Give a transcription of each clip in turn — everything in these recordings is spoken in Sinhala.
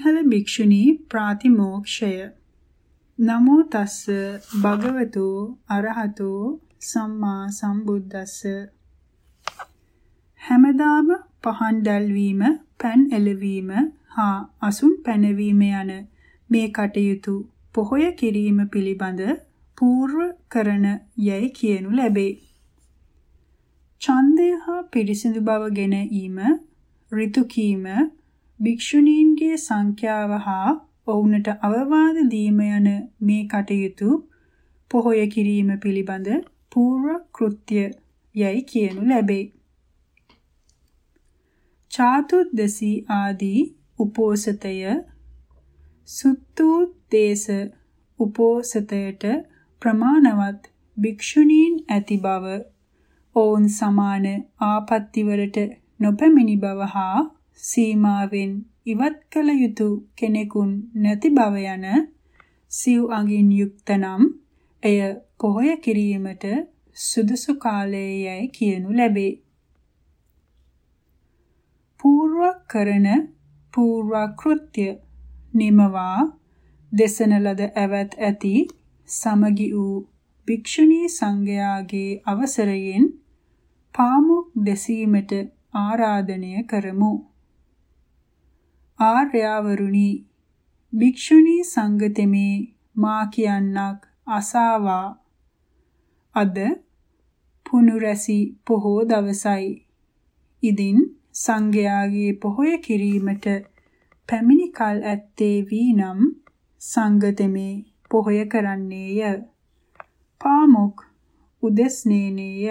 සිංහල භික්ෂුණී ප්‍රාතිමෝක්ෂය නමෝ තස්ස භගවතු අරහතෝ සම්මා සම්බුද්දස්ස හැමදාම පහන් දැල්වීම පෑන් එළවීම හා අසුන් පැනවීම යන මේ කටයුතු පොහොය කිරීම පිළිබඳ పూర్ව කරන යයි කියනු ලැබේ. ඡන්දය හා පිරිසිදු බව ගෙන ඊම ඍතු කීම භික්ෂුණීන්ගේ සංඛ්‍යාව හා ඔවුන්ට අවවාද දීම යන මේ කටයුතු පොහොය කිරීම පිළිබඳ పూర్ව කෘත්‍ය යයි කියනු ලැබේ. චාතුද්දසී ආදී උපෝසතය සුත්තෝදේශ උපෝසතයට ප්‍රමාණවත් භික්ෂුණීන් ඇති බව ඔවුන් සමාන ආපත්තිවලට නොපැමිණි බව හා සීමාවෙන් ඉවත් කළ යුතු කෙනෙකුන් නැති බව යන සිව් අඟින් යුක්ත නම් එය පොහොය කිරීමට සුදුසු කාලයේ යයි කියනු ලැබේ. పూర్ව කරන పూర్ව කෘත්‍ය නිමවා දෙසන ලද ඇවත් ඇති සමගි වූ භික්ෂුණී සංඝයාගේ අවසරයෙන් පාමුක් දෙසීමට ආරාධනය කරමු. ආර්යවරුනි භික්ෂුණී සංගතෙමේ මා කියන්නක් අසාවා. අද පුනුරැසි පොහෝ දවසයි. ඉදින් සංඝයාගේ පොහොය කිරීමට පැමිණි කල් ඇත්තේ වීනම් සංගතෙමේ පොහොය කරන්නේය. පාමුක් උදෙස්නේනේය.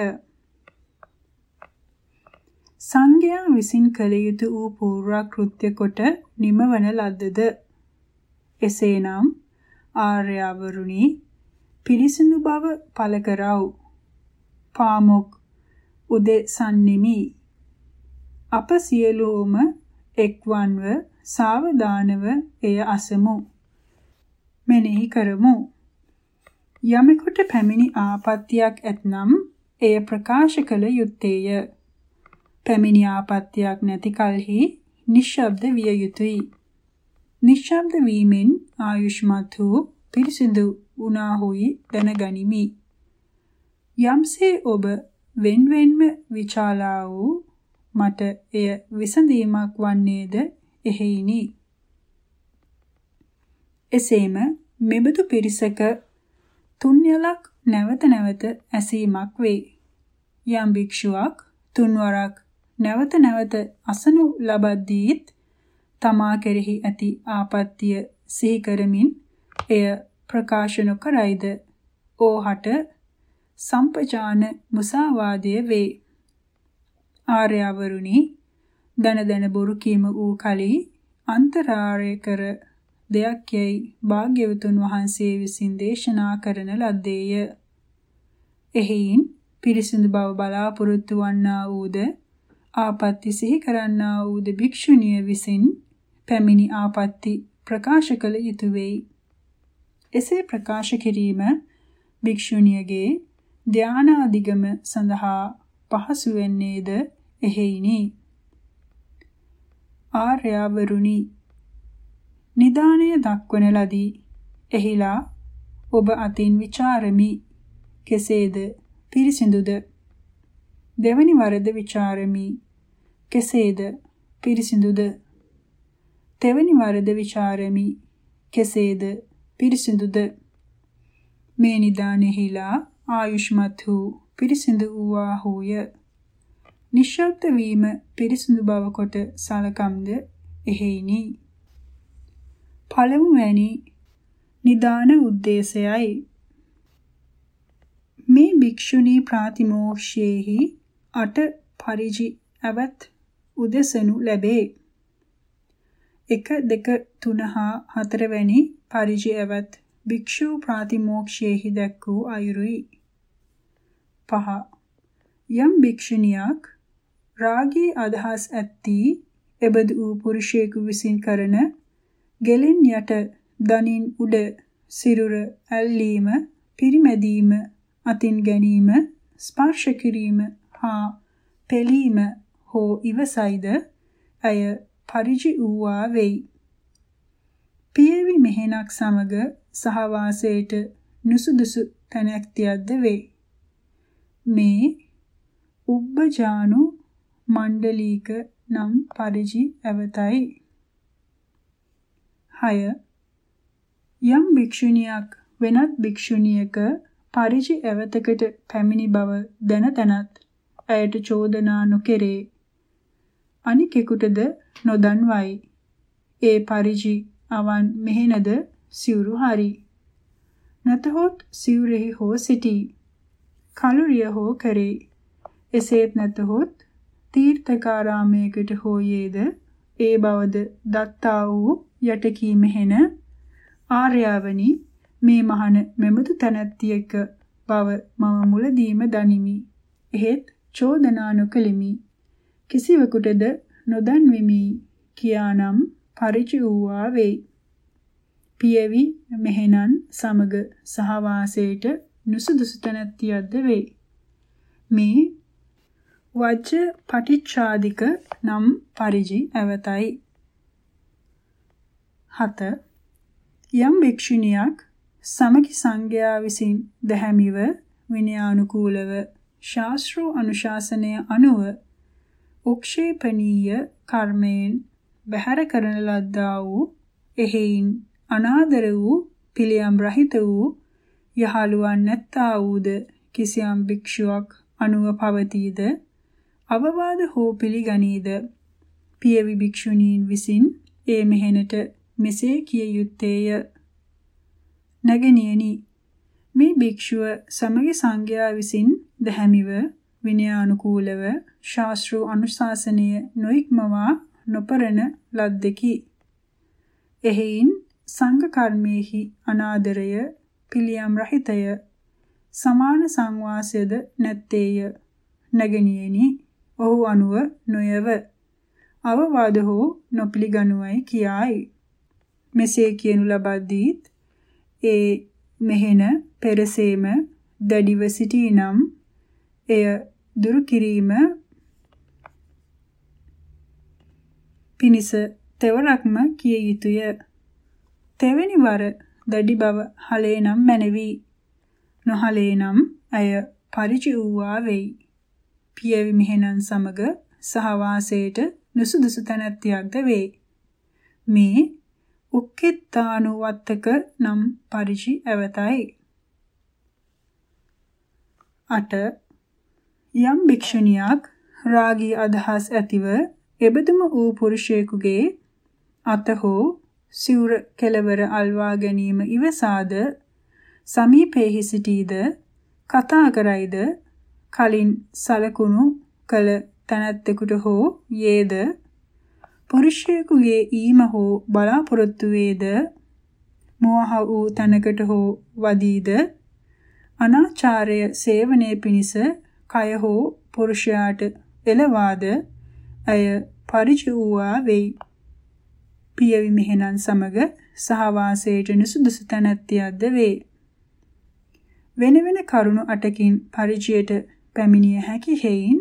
සංඝයා විසින් කළ යුතු වූ පූර්වකෘත්‍ය කොට නිමවන ලද්දද? එසේනම් ආර්යවරුනි පිරිසිදු බව පළ කරව. පාමුක් උදෙසන්නිමි. අප සියලුම එක්වන්ව සාවධානව එය අසමු. මෙනෙහි කරමු. යමෙකුට පැමිණි ආපත්‍යක් ඇතනම් එය ප්‍රකාශ කළ යුත්තේය. පැමිණි ආපත්‍යක් නැති කලෙහි නිශ්ශබ්ද විය යුතුය. නිශ්ශබ්ද වීමෙන් ආයුෂ්මත් වූ පිරිසිදු වුණාහුයි දැනගනිමි. යම්සේ ඔබ වෙන්වෙන්ම විචාලා වූ මට එය විසඳීමක් වන්නේද එහෙයිනි. එසේම මෙබඳු පිරිසක තුන්යලක් නැවත නැවත ඇසීමක් වේ. යම් භික්ෂුවක් තුන්වරක් නැවත නැවත අසනු ලබද්දීත් තමා කෙරෙහි ඇති ආපත්‍ය සිහි කරමින් එය ප්‍රකාශ නොකරයිද ඕහට සම්පජාන මුසාවාදය වේ. ආර්යවරුනි දන දන බොරු කීම වූ කලී අන්තරාරය කර දෙයක් යයි භාග්‍යවතුන් වහන්සේ විසින් දේශනා කරන ලද්දේය. එහින් පිරිසිදු බව බලාපොරොත්තු වන්නා වූද ආපත්‍ය සිහි කරන්නා වූ ද භික්ෂුණිය විසින් පැමිණි ආපත්‍ය ප්‍රකාශ කළ යුතු වෙයි. එසේ ප්‍රකාශ කිරීම භික්ෂුණියගේ ධානාදිගම සඳහා පහසු වෙන්නේද එහෙයිනි. ආර්යවරුනි නිදානය දක්වන ලදී. එහිලා ඔබ අතින් ਵਿਚාරමි. කෙසේද පිරිසිදුද දෙවැනි වරද ਵਿਚාරමි. කෙසේද? පිරිසිදුද? තෙවැනි වරද ਵਿਚාරමි. කෙසේද? පිරිසිදුද? මේ නිදානෙහිලා ආයුෂ්මත් වූ පිරිසිදු වූවාහුය. නිශ්ශබ්ද වීම පිරිසිදු බව කොට සලකම්ද එහෙයිනි. පළමුවැනි නිදාන ಉದ್ದೇಶයයි මේ භික්ෂුණී ප්‍රාතිමෝක්ෂයේහි අට පරිජි ඇවත් උදෙසනු ලැබේ. 1 2 3 හා 4 වැනි පරිජි ඇවත් භික්ෂු ප්‍රාතිමෝක්ෂයේහි දැක් වූ අයුරුයි. 5 යම් භික්ෂුණියක් රාගී අදහස් ඇත්තී එබඳු වූ පුරුෂයෙකු විසින් කරන ගෙලින් යට දනින් උඩ සිරුර ඇල්ලීම පිරිමැදීම අතින් ගැනීම ස්පර්ශ කිරීම හා පෙලීම හෝ ඉවසයිද ඇය පරිජි වූවා වෙයි. පියවි මෙහෙණක් සමග සහවාසයට නුසුදුසු තැනැක්තියක්ද වේ. මේ උබ්බජානු මණ්ඩලීක නම් පරිජි ඇවතයි. 6 යම් භික්ෂුණියක් වෙනත් භික්ෂුණියක පරිජි ඇවතකට පැමිණි බව දැන තැනත් ඇයට චෝදනා නොකෙරේ. අනිකෙකුටද නොදන්වයි. ඒ පරිජි අවන් මෙහෙනද සිවුරු හරි. නැතහොත් සිවුරෙහි හෝ සිටී. කලුරිය හෝ කරේ. එසේත් නැතහොත් තීර්ථකාරාමයකට හෝ යේද ඒ බවද දත්තා වූ යටකී මෙහෙන ආර්යාවනි මේ මහන මෙබඳු තැනැත්තියක බව මම මුලදීම දනිමි. එහෙත් චෝදනා නොකෙලිමි. කිසිවෙකුටද නොදන්වෙමි කියානම් පරිචි වූවා වෙයි. පියවි මෙහෙණන් සමග සහවාසයට නුසුදුසු තැනැත්තියක්ද වෙයි. මේ වජ්ජ පටිච්චාදික නම් පරිජි ඇවතයි. 7 යම් භික්ෂුණියක් සමගි සංඝයා විසින් දැහැමිව විනයානුකූලව ශාස්ත්‍ර අනුශාසනය අනුව උක්ෂේපනීය කර්මයෙන් බැහැර කරන ලද්දා වූ එහෙයින් අනාදර වූ පිළියම් රහිත වූ යහළුවන් නැත්තා වූද කිසියම් භික්ෂුවක් අනුව පවතීද? අවවාද හෝ පිළිගනීද? පියවි භික්ෂුණීන් විසින් ඒ මෙහෙණට මෙසේ කිය යුත්තේය. නැගෙනියනි මේ භික්ෂුව සමගි සංඝයා විසින් දැහැමිව විනයානුකූලව ශාස්ත්‍ර අනුශාසනය නොඉක්මවා නොපරණ ලද්දකි. එහෙයින් සංඝ කර්මයේහි අනාදරය පිළියම් රහිතය සමාන සංවාසයද නැත්තේය. නැගෙනියනි ඔහු අනුව නොයව අවවාද හෝ නොපිළිගනුවයි කියායි. මෙසේ කියනු ලබද්දීත් ඒ මෙහෙන පෙරසේම දැඩිව සිටීනම් එය දුරු කිරීම පිනිස තෙවරක්ම කිය යුතුය. තෙවැනි වර දැඩි බව හලේ නම් මැනවි. නොහලේ නම් ඇය පරිචි වූවා වෙයි. පියවි මෙහෙණන් සමග සහවාසයට නුසුදුසු තැනැත්තියක්ද වේ. මේ උක්කිට්ඨානුවත්තක නම් පරිචි ඇවතයි. 8 යම් භික්ෂුණියක් රාගී අදහස් ඇතිව එබඳුම වූ පුරුෂයෙකුගේ අත හෝ සිවුර කෙලවර අල්වා ගැනීම ඉවසාද සමීපෙහි සිටීද කතා කරයිද කලින් සලකුණු කළ තැනැත්තෙකුට හෝ යේද පුරුෂයෙකුගේ ඊම හෝ බලාපොරොත්තු වේද? මෝහ වූ තනකට හෝ වදීද? අනාචාරය සේවනයේ පිණිස කය හෝ පුරුෂයාට එළවාද අය පරිචූවා වෙයි. පියවි මෙහෙණන් සමග සහවාසයට නුසුදුසු තැනැත්තියක්ද වේ. වෙන වෙන කරුණු අටකින් පරිචයට පැමිණිය හැකි හේයින්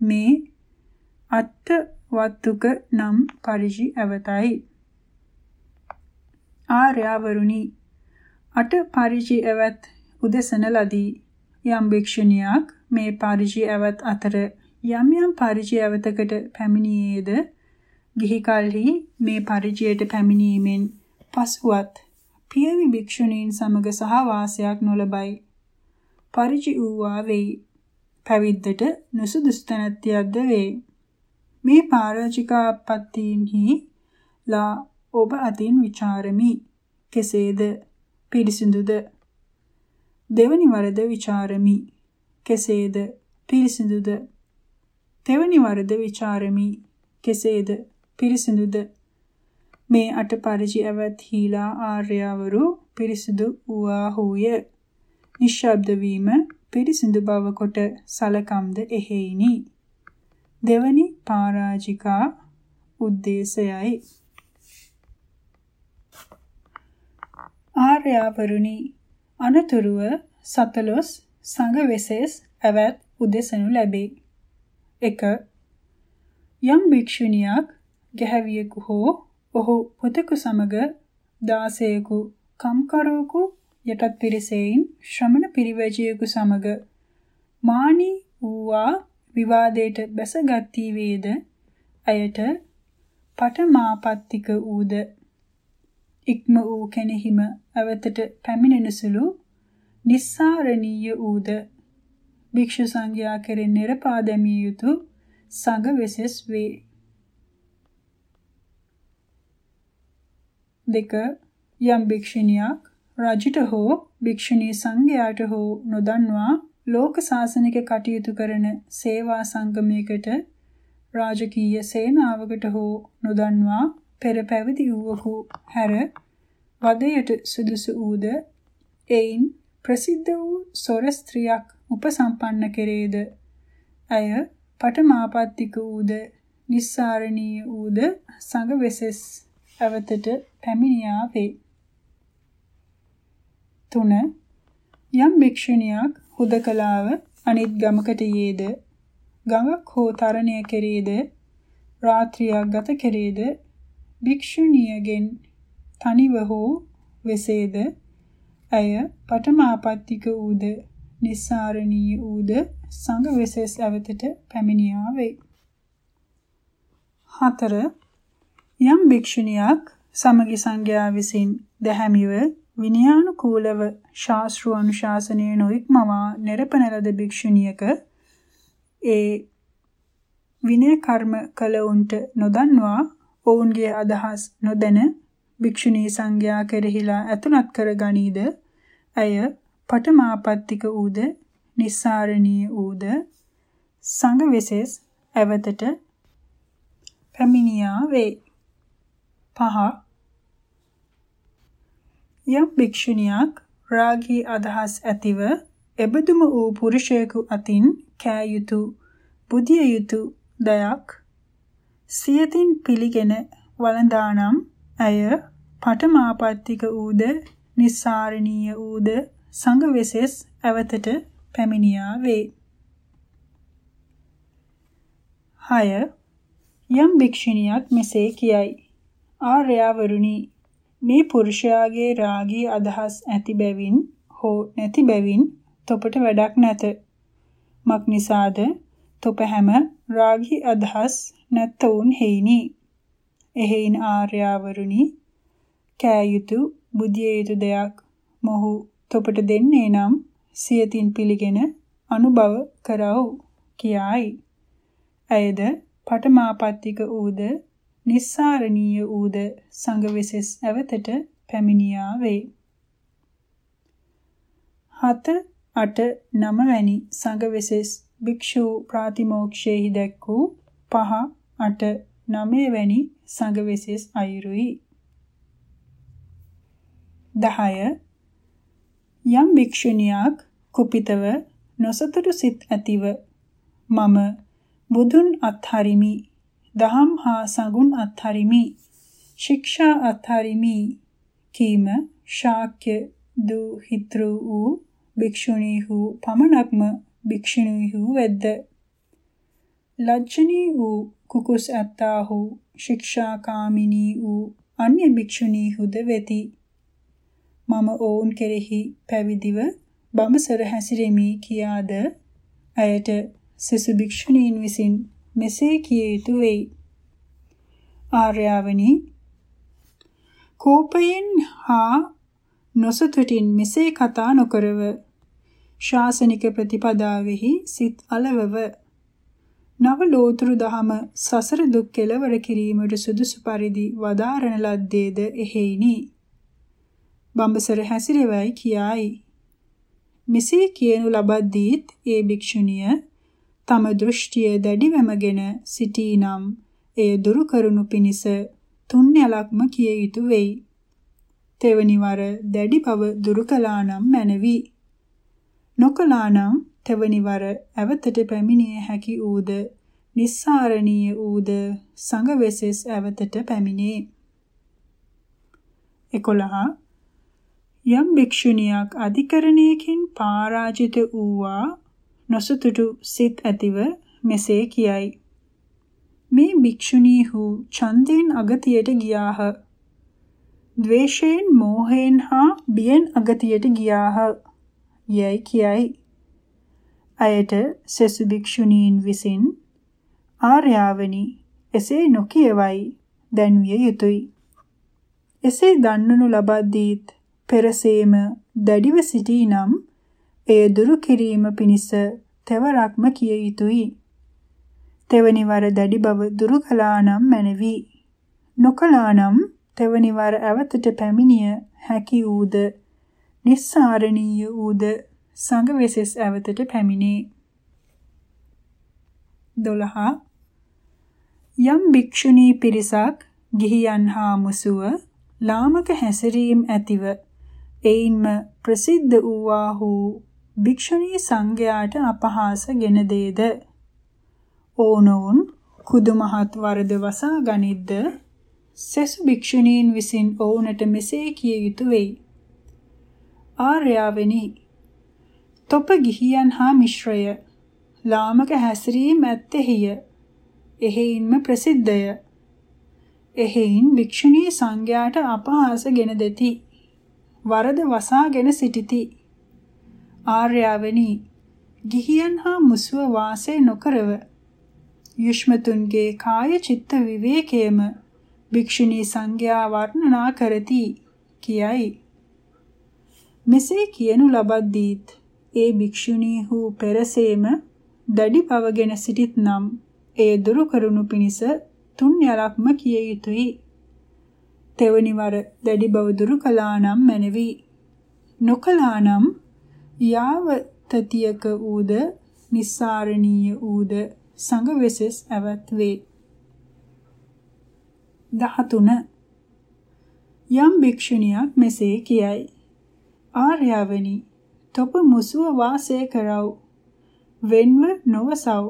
මේ අත්ත වත්තුක නම් පරිජි ඇවතයි. ආර්යවරුනි අට පරිජි ඇවත් උදෙසන ලදී. යම් භික්ෂුණියක් මේ පරිජි ඇවත් අතර යම් යම් පරිජි ඇවතකට පැමිණියේද ගිහි කලෙහි මේ පරිජයට පැමිණීමෙන් පසුවත් පියවි භික්ෂුණීන් සමග සහවාසයක් නොලබයි. පරිජි වූවා වෙයි. පැවිද්දට නුසුදුසු තැනැත්තියක්ද වෙයි. මේ පාරාජිකාපත්තීන්හි ලා ඔබ අතින් ਵਿਚාරමි. කෙසේද? පිරිසිදුද? දෙවනි වරද ਵਿਚාරමි. කෙසේද? පිරිසිදුද? තෙවනි වරද ਵਿਚාරමි. කෙසේද? පිරිසිදුද? මේ අට පරිචි ඇවත් හීලා ආර්යවරු පිරිසිදු වූාහුය. නිශ්ශබ්ද වීම පිරිසිදු බව කොට සලකම්ද එහෙයිනි. දෙවනි පරාජිකා උද්දේශයයි ආර්යවරුනි අනතුරුව සතලොස් සංඝ වෙසෙස් ඇවත් උදෙසනු ලැබේ. 1. යම් භික්ෂුණියක් ගැහැවියෙකු හෝ ඔහු පුතෙකු සමග දාසයෙකු කම්කරෝකු යටත් පිරිසෙයින් ශ්‍රමණ පිරිවැජියෙකු සමග මානී වූවා විවාදයට බැසගත්ී වේද? අයට පටමාපත්තික ඌද ඉක්ම වූ කෙනෙහිම අවතට පැමිණෙනසුළු නිස්සාරණීය ඌද භික්ෂු සංඝයා කෙරෙන් නිරපා දැමිය යුතු සංඝ වෙසස් වේ. දෙක යම් භික්ෂුණියක් රජුට හෝ භික්ෂුණී සංඝයාට හෝ නොදන්වා ලෝක සාසනික කටයුතු කරන සේවා සංගමයකට රාජකීය සේනාවකට හෝ නොදන්වා පෙර පැවිදි වූවකු හැර වදයට සුදුසු ඌද එයින් ප්‍රසිද්ධ වූ සොර ස්ත්‍රියක් උපසම්පන්න කෙරේද ඇය පටමාපත්තික ඌද නිස්සාරණීය ඌද සංඝ වෙසස් අවතට පැමිණියා වේ. 3. යම් භික්ෂුණියක් හුදකලාව අනිත් ගමකට යේද ගඟක් හෝ තරණය කෙරේද රාත්‍රියක් ගත කෙරේද භික්ෂුණියගෙන් තනිව හෝ වෙසේද ඇය පඨමාපත්තික ඌද නිස්සාරණීය ඌද සංඝ වෙසෙස් අවතට පැමිණියා වේ. 4. යම් භික්ෂුණියක් සමගි සංඝයා විසින් දැහැමිව විනයානුකූලව ශාස්ත්‍රීය අනුශාසනයේ නොඉක්මවා නිරපන ලද භික්ෂුණියක ඒ විනය කර්ම කළ උන්ට නොදන්වා ඔවුන්ගේ අදහස් නොදැන භික්ෂුණී සංඝයා කෙරෙහිලා ඇතුළත් කර ගනීද? ඇය පඨමාපත්තික ඌද නිස්සාරණීය ඌද සංඝ විශේෂ ඇවතට පැමිණියා වේ. පහ. යම් භික්ෂුණියක් රාගී අදහස් ඇතිව එබඳුම වූ පුරුෂයෙකු අතින් කෑ යුතු බුදිය යුතු දයක් සියතින් පිළිගෙන වළඳානම් ඇය පඨමාපත්තික ඌද නිස්සාරණීය ඌද සංඝ වෙසෙස් අවතට පැමිණියා වේ. 6 යම් භික්ෂුණියක් මෙසේ කියයි ආර්යවරුනි මේ පුරුෂයාගේ රාගී අදහස් ඇති බැවින් හෝ නැති බැවින් තොපට වැඩක් නැත. මක් නිසාද තොප හැම රාගී අදහස් නැත්තවුන් හේිනි. එහෙයින් ආර්යවරුනි කෑ යුතු බුදිය යුතු දෙයක් මොහු තොපට දෙන්නේ නම් සියතින් පිළිගෙන අනුභව කරව කියායි. ඇයද පටමාපත්තික ඌද නිස්සාරණීය ඌද සංඝ විසෙස් ඇවතට පැමිණියා වේ. 7 8 9 වැනි සංඝ විසෙස් භික්ෂු ප්‍රාතිමෝක්ෂයේහි දැක් වූ 5 8 9 වැනි සංඝ විසෙස් අයුරුයි. 10 යම් භික්ෂුණියක් කුපිතව නොසතුටු සිත් ඇතිව මම බුදුන් අත්හරිමි දහම් හා සඟුන් අත්හරිමි. ශික්ෂා අත්හරිමි. කීම ශාක්‍ය දු හිතෘ වූ භික්ෂුණීහු පමණක්ම භික්ෂුණීහු වෙද්ද. ලජ්ජනී වූ කුකුස් ඇත්තාහු ශික්ෂාකාමිනී වූ අන්‍ය භික්ෂුණීහුද වෙති. මම ඔවුන් කෙරෙහි පැවිදිව බඹසර හැසිරෙමි කියාද? ඇයට සිසු භික්ෂුණීන් විසින් මෙසේ කිය යුතු වෙයි. ආර්යාවනි කෝපයෙන් හා නොසතුටින් මෙසේ කතා නොකරව. ශාසනික ප්‍රතිපදාවෙහි සිත් අලවව. නව ලෝතුරු දහම සසර දුක් කෙලවර කිරීමට සුදුසු පරිදි වදාරණ ලද්දේද එහෙයිනි. බඹසර හැසිරෙවයි කියයි. මෙසේ කියනු ලබද්දීත් ඒ භික්ෂුණිය තම දෘෂ්ටිය දැඩිවමගෙන සිටීනම් එය දුරු කරනු පිණිස තුන්යලක්ම කිය යුතු වෙයි. තෙවනි වර දැඩි බව දුරු කළා නම් මැනවි. නොකළා නම් තෙවනි වර ඇවතට පැමිණිය හැකි ඌද නිස්සාරණීය ඌද සංඝ වෙසෙස් ඇවතට පැමිණේ. 11 යම් භික්ෂුණියක් අධිකරණයකින් පරාජිත වූවා නොසතුටු සිත් ඇතිව මෙසේ කියයි. මේ භික්ෂුණීහු ඡන්දයෙන් අගතියට ගියාහ. ද්වේෂයෙන්, මෝහයෙන් හා බියෙන් අගතියට ගියාහ. යයි කියයි. අයට සෙසු භික්ෂුණීන් විසින් ආර්යාවනි එසේ නොකියවයි දැන්විය යුතුය. එසේ දන්වනු ලබද්දීත් පෙරසේම දැඩිව සිටී නම් එය දුරු කිරීම පිණිස තෙවරක්ම කිය යුතුය. තෙවනි වර දැඩි බව දුරු කළා නම් මැනවි. නොකළා නම් තෙවනි වර අවතට පැමිණිය හැකි ඌද නිස්සාරණීය ඌද සංඝ වෙසෙස් අවතට පැමිණේ. 12 යම් භික්ෂුණී පිරිසක් ගිහියන් හා මුසුව ලාමක හැසිරීම ඇතිව එයින්ම ප්‍රසිද්ධ වූවාහු භික්ෂුණී සංඝයාට අපහාස ගෙන දේද? ඕනෝන් කුදුමහත් වරද වසා ගනිද්ද? සෙසු භික්ෂුණීන් විසින් ඔවුන්ට මෙසේ කිය යුතු වෙයි. ආර්යාවෙනි තොප ගිහියන් හා මිශ්‍රය ලාමක හැසිරීම ඇත්තේහිය. එහෙයින්ම ප්‍රසිද්ධය. එහෙයින් භික්ෂුණී සංඝයාට අපහාස ගෙන දෙති. වරද වසාගෙන සිටිති. ආර්යාවනි ගිහියන් හා මුසුව වාසය නොකරව යුෂ්මතුන්ගේ කාය චිත්ත විවේකයේම භික්ෂුණී සංඝයා වර්ණනා කරති කියයි මෙසේ කියනු ලබද්දීත් ඒ භික්ෂුණීහු පෙරසේම දැඩි පවගෙන සිටිත් නම් ඒ දුරු කරුණු පිණිස තුන් යලක්ම කිය යුතුය. තෙවනි වර දැඩි බව දුරු කළා නම් මැනවි. නොකළා නම් යාව තතියක ඌද නිස්සාරණීය ඌද සංඝ වෙසස් ඇවත් වේ. 13 යම් භික්ෂුණියක් මෙසේ කියයි. ආර්යවනි තොප මුසුව වාසය කරව. වෙන්ව නොවසව.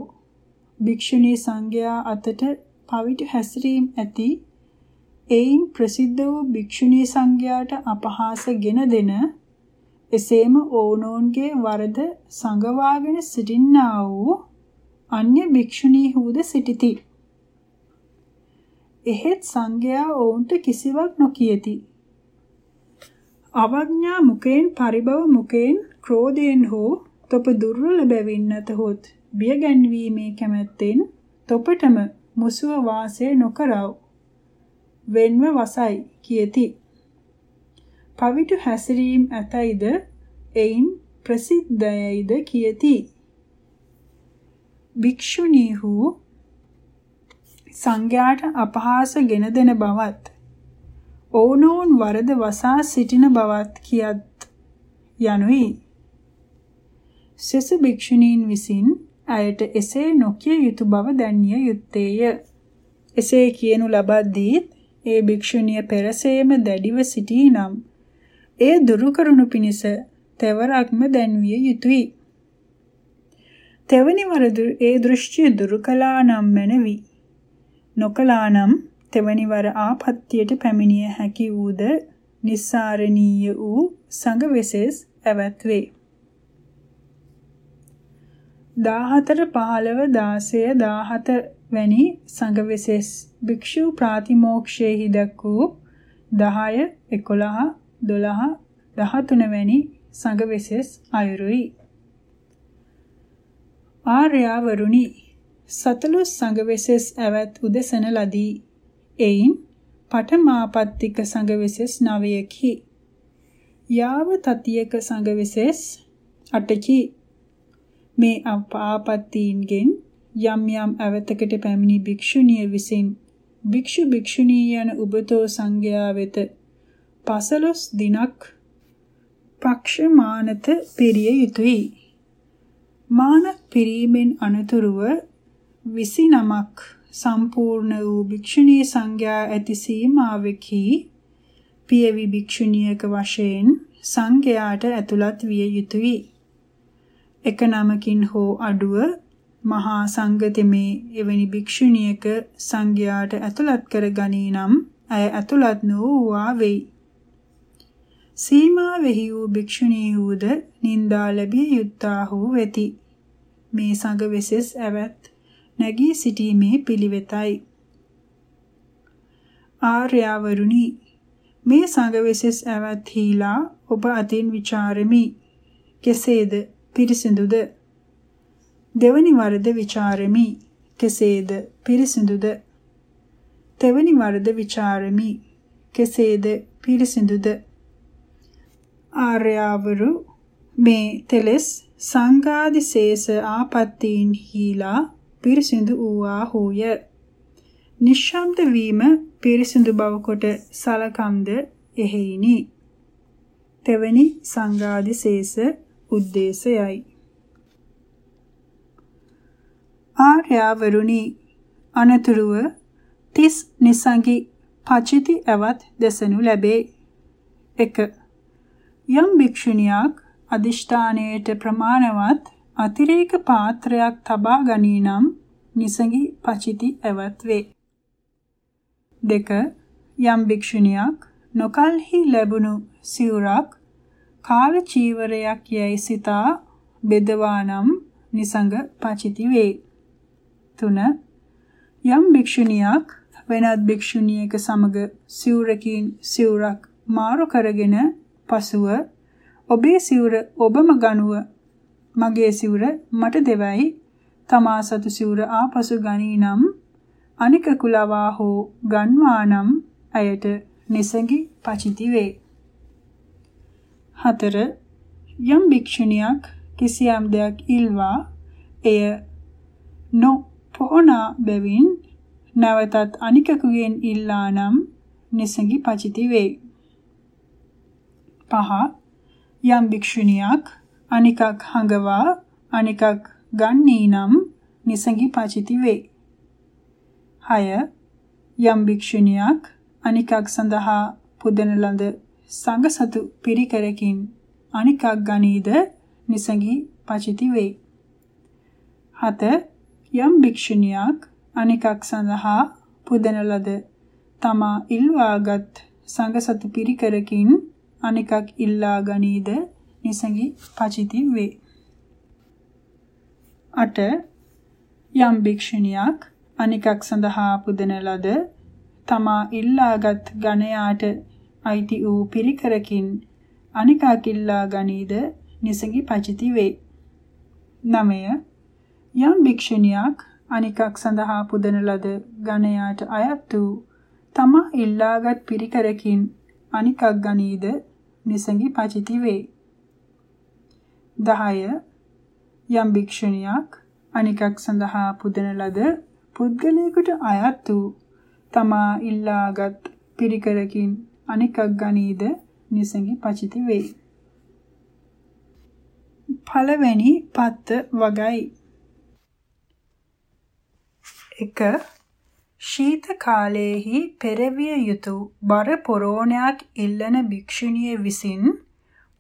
භික්ෂුණී සංඝයා අතට පවිට හැසිරීම ඇති. එයින් ප්‍රසිද්ධ වූ භික්ෂුණී සංඝයාට අපහාස ගෙන දෙන එසේම ඕනෝන්ගේ වරද සංගවාගෙන සිටින්නා වූ අන්‍ය භික්ෂුණීහුද සිටිති. එහෙත් සංඝයා ඔවුන්ට කිසිවක් නොකියති. අවඥා මුකෙන් පරිභව මුකෙන් ක්‍රෝධයෙන් හෝ තොප දුර්වල බැවින් නැතහොත් බිය ගැන්වීමේ කැමැත්තෙන් තොපටම මුසුව වාසය නොකරව. වෙන්ව වසයි කියති. පවිටු හැසිරීම් ඇතයිද එයින් ප්‍රසිද්ධයයිද කියති. භික්ෂුණීහු සංඝයාට අපහාස ගෙන දෙන බවත් ඕනෝන් වරද වසා සිටින බවත් කියත් යනුයි. සෙසු භික්ෂුණීන් විසින් අයට එසේ නොකිය යුතු බව දැන්නිය යුත්තේය. එසේ කියනු ලබද්දී ඒ භික්ෂුණිය පෙරසේම දැඩිව සිටී නම් ඒ දුරු කරුණු පිණිස තෙවරක්ම දැන්විය යුතුය. තෙවනි වර ඒ දෘෂ්ටිය දුරු කළා නම් මැනවි. නොකළා නම් තෙවනි වර ආපත්‍යයට පැමිණිය හැකි වූද නිස්සාරණීය වූ සංඝ වෙසෙස් ඇවත් වේ. 14 15 16 17 වැනි සංඝ වෙසෙස් භික්ෂු ප්‍රාතිමෝක්ෂයේහි දක් වූ 10 11 12 13 වැනි සංඝ වෙසෙස් අයුරුයි. ආර්යවරුනි සතලොස් සංඝ වෙසෙස් ඇවත් උදෙසන ලදී. එයින් පඨමාපත්තික සංඝ වෙසෙස් නවයකි. යාව තතියක සංඝ වෙසෙස් අටකි. මේ ආපත්තීන්ගෙන් යම් යම් අවතකට පැමිණි භික්ෂුණිය විසින් භික්ෂු භික්ෂුණී යන උබතෝ සංඝයා වෙත පසළොස් දිනක් පක්ෂමානත පිරිය යුතුය. මාන පිරීමෙන් අනතුරුව 29ක් සම්පූර්ණ වූ භික්ෂුණී සංඝයා ඇති සීමාවෙකි පියවි භික්ෂුණියක වශයෙන් සංඝයාට ඇතුළත් විය යුතුය. එක නමකින් හෝ අඩුව මහා සංඝතෙමේ එවැනි භික්ෂුණියක සංඝයාට ඇතුළත් කර ගනී නම් ඇය ඇතුළත් නොවුවා වෙයි. සීමාවෙහි වූ භික්ෂුණීහුද නින්දා ලැබිය යුත්තාහු වෙති. මේ සංඝ වෙසෙස් ඇවත් නැගී සිටීමේ පිළිවෙතයි. ආර්යවරුනි මේ සංඝ වෙසෙස් ඇවත් හීලා ඔබ අතින් ਵਿਚාරෙමි. කෙසේද? පිරිසිඳුද දෙවනි වරද ਵਿਚාරෙමි කෙසේද? පිරිසිඳුද තෙවනි වරද ਵਿਚාරෙමි කෙසේද? පිරිසිඳුද ආර්යවරු මේ තෙලස් සංඝාදිශේෂ ආපත්තීන් හීලා පිරිසිදු වූවා හෝය. නිශ්ශබ්ද වීම පිරිසිදු බව කොට සලකම්ද එහෙයිනි. තෙවැනි සංඝාදිශේෂ උද්දේශයයි. ආර්යවරුනි අනතුරුව තිස් නිසංගි පචිති ඇවත් දෙසනු ලැබේ. 1. යම් භික්ෂුණියක් අදිෂ්ඨානයට ප්‍රමාණවත් අතිරේක පාත්‍රයක් තබා ගනී නම් නිසඟි පචිති ඇවත් වේ. දෙක යම් භික්ෂුණියක් නොකල්හි ලැබුණු සිවුරක් කාල චීවරයක් යයි සිතා බෙදවා නම් නිසඟ පචිති වේ. තුන යම් භික්ෂුණියක් වෙනත් භික්ෂුණියක සමග සිවුරකින් සිවුරක් මාරු කරගෙන පසුව ඔබේ සිවුර ඔබම ගනුව මගේ සිවුර මට දෙවයි තමා සතු සිවුර ආපසු ගනී නම් අනික කුලවා හෝ ගන්වා නම් ඇයට නිසඟි පචිති වේ. හතර යම් භික්ෂුණියක් කිසියම් දෙයක් ඉල්වා එය නො පොහොනා බැවින් නැවතත් අනිකකුගෙන් ඉල්ලා නම් නිසඟි පචිති වේ. පහ යම් භික්ෂුණියක් අනිකක් හඟවා අනිකක් ගන්නී නම් නිසඟි පචිති වේ. 6. යම් භික්ෂුණියක් අනිකක් සඳහා පුදන ලද සංඝසතු පිරිකරකින් අනිකක් ගනීද නිසඟි පචිති වේ. 7. යම් භික්ෂුණියක් අනිකක් සඳහා පුදන ලද තමා ඉල්වාගත් සංඝසතු පිරිකරකින් අනිකක් ඉල්ලා ගනීද නිසඟි පචිති වේ. 8 යම් භික්ෂුණියක් අනිකක් සඳහා පුදන ලද තමා ඉල්ලාගත් ගණයාට අයිති වූ පිරිකරකින් අනිකක් ඉල්ලා ගනීද නිසඟි පචිති වේ. 9 යම් භික්ෂුණියක් අනිකක් සඳහා පුදන ලද ගණයාට අයත් වූ තමා ඉල්ලාගත් පිරිකරකින් අනිකක් ගනීද නිසඟි පචිති වේ. 10 යම් භික්ෂුණියක් අනිකක් සඳහා පුදන ලද පුද්ගලයෙකුට අයත් වූ තමා ඉල්ලාගත් පිරිකරකින් අනිකක් ගනීද නිසඟි පචිති වේ. පළවෙනි පත්ත වගයි. 1 ශීත කාලයේහි පෙරවිය යුතු බර පොරෝණයක් ඉල්ලන භික්ෂුණිය විසින්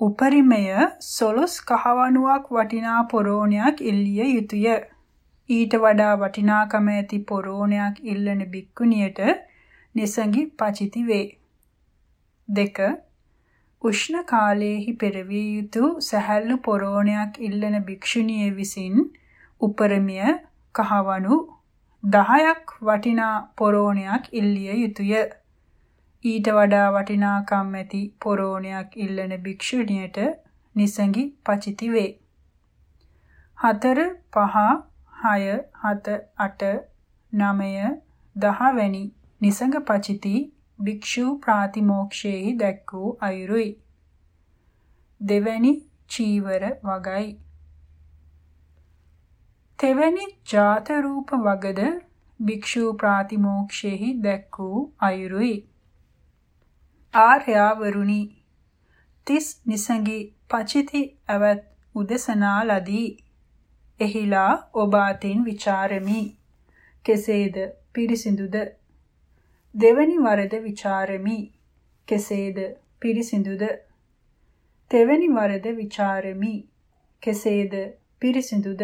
උපරිමය සොළොස් කහවණුවක් වටිනා පොරෝණයක් ඉල්ලිය යුතුය. ඊට වඩා වටිනාකම ඇති පොරෝණයක් ඉල්ලන බික්කුණියට නිසඟි පචිති වේ. 2. උෂ්ණ කාලයේහි පෙරවිය යුතු සැහැල්ලු පොරෝණයක් ඉල්ලන භික්ෂුණිය විසින් උපරිමය කහවණු 10ක් වටිනා පොරෝණයක් ඉල්ලිය යුතුය. ඊට වඩා වටිනාකම් ඇති පොරෝණයක් ඉල්ලන භික්ෂුණියට නිසඟි පචිති වේ. 4 5 6 7 8 9 10 වැනි නිසඟ පචිති භික්ෂු ප්‍රාතිමෝක්ෂයේහි දැක් වූ අයුරුයි. දෙවැනි චීවර වගයි. තෙවැනි ජාත රූප වගද භික්ෂූ ප්‍රාතිමෝක්ෂයෙහි දැක් වූ අයුරුයි. ආර්යවරුනි තිස් නිසඟි පචිති අවත් උදසනා ලදී එහිලා ඔබ අතින් ਵਿਚාරමි කෙසේද පිරිසිඳුද දෙවැනි වරද ਵਿਚාරමි කෙසේද පිරිසිඳුද තෙවැනි වරද ਵਿਚාරමි කෙසේද පිරිසිඳුද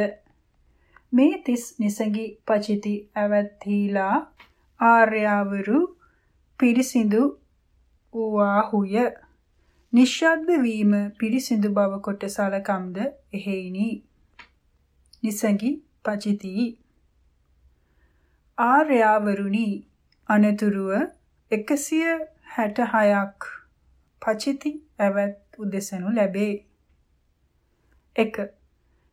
මේ තිස් නිසඟි පචිති ඇවත්හිලා ආර්යවරු පිරිසිදු වූවාහුය. නිශ්ශබ්ද වීම පිරිසිදු බව කොට සලකම්ද එහෙයිනි. නිසඟි පචිති. ආර්යවරුනි අනතුරුව 160 66ක් පචිති ඇවත් උදෙසනු ලැබේ. 1.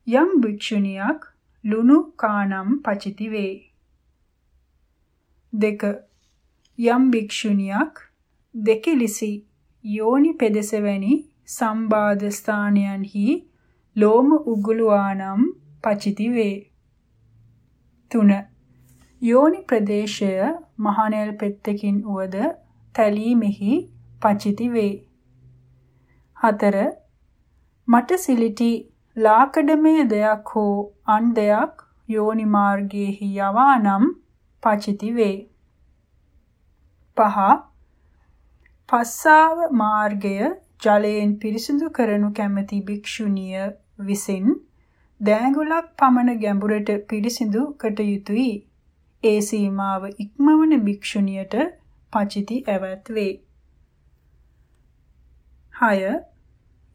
යම් භික්ෂුණියක් ලුණු කානම් පචිති වේ. 2. යම් භික්ෂුණියක් දෙකිලිසි යෝනි පෙදෙසවැනි සම්බාධ ස්ථානයන්හි ලෝම උගුලුවානම් පචිති වේ. 3. යෝනි ප්‍රදේශය මහනෙල් පෙත්තකින් උවද තැලීමෙහි පචිති වේ. 4. මට සිලිටි ලාකඩමය දෙයක් හෝ අන් දෙයක් යෝනි මාර්ගයේහි යවා නම් පචිති වේ. 5. පස්සාව මාර්ගය ජලයෙන් පිරිසිදු කරනු කැමැති භික්ෂුණිය විසින් දෑඟුලක් පමණ ගැඹුරට පිරිසිදු කට යුතුය. ඒ සීමාව ඉක්මවන භික්ෂුණියට පචිති ඇවත් වේ. 6.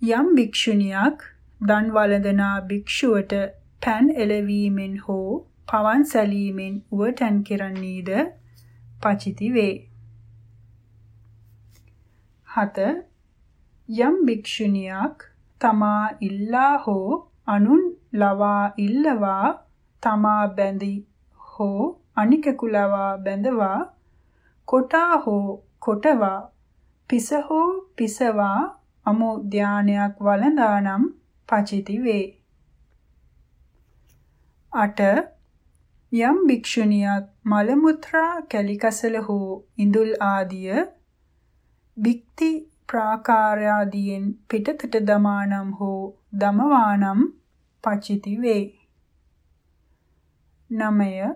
යම් භික්ෂුණියක් දන් වළඳනා භික්ෂුවට පෑන් එලවීමෙන් හෝ පවන් සැලීමෙන් උවටන් කෙරන්නේද පචිති වේ. 7. යම් භික්ෂුණියක් තමා ඉල්ලා හෝ අනුන් ලවා ඉල්ලවා තමා බැඳි හෝ අනිකෙකු ලවා බැඳවා කොටා හෝ කොටවා පිස හෝ පිසවා අමු ධානයක් වළඳානම් පචිති වේ. 8 යම් භික්ෂුණියක් මල මුත්‍රා කැලිකසල හෝ ඉඳුල් ආදිය බික්ති ප්‍රාකාරාදීන් පිටතට දමානම් හෝ දමවානම් පචිති වේ. 9.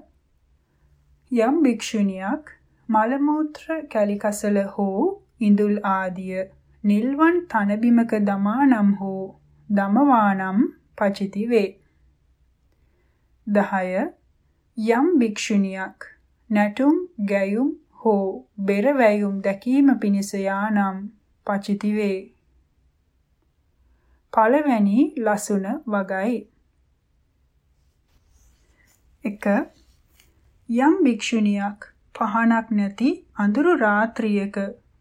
යම් භික්ෂුණියක් මල මූත්‍ර කැලිකසල හෝ ඉඳුල් ආදිය නිල්වන් තනබිමක දමානම් හෝ දමවානම් පචිති වේ. 10. යම් භික්ෂුණියක් නැටුම් ගැයුම් හෝ බෙර වැයුම් දැකීම පිණිස යානම් පචිති වේ. පළවැනි ලසුන වගයි. 1. යම් භික්ෂුණියක් පහනක් නැති අඳුරු රාත්‍රියක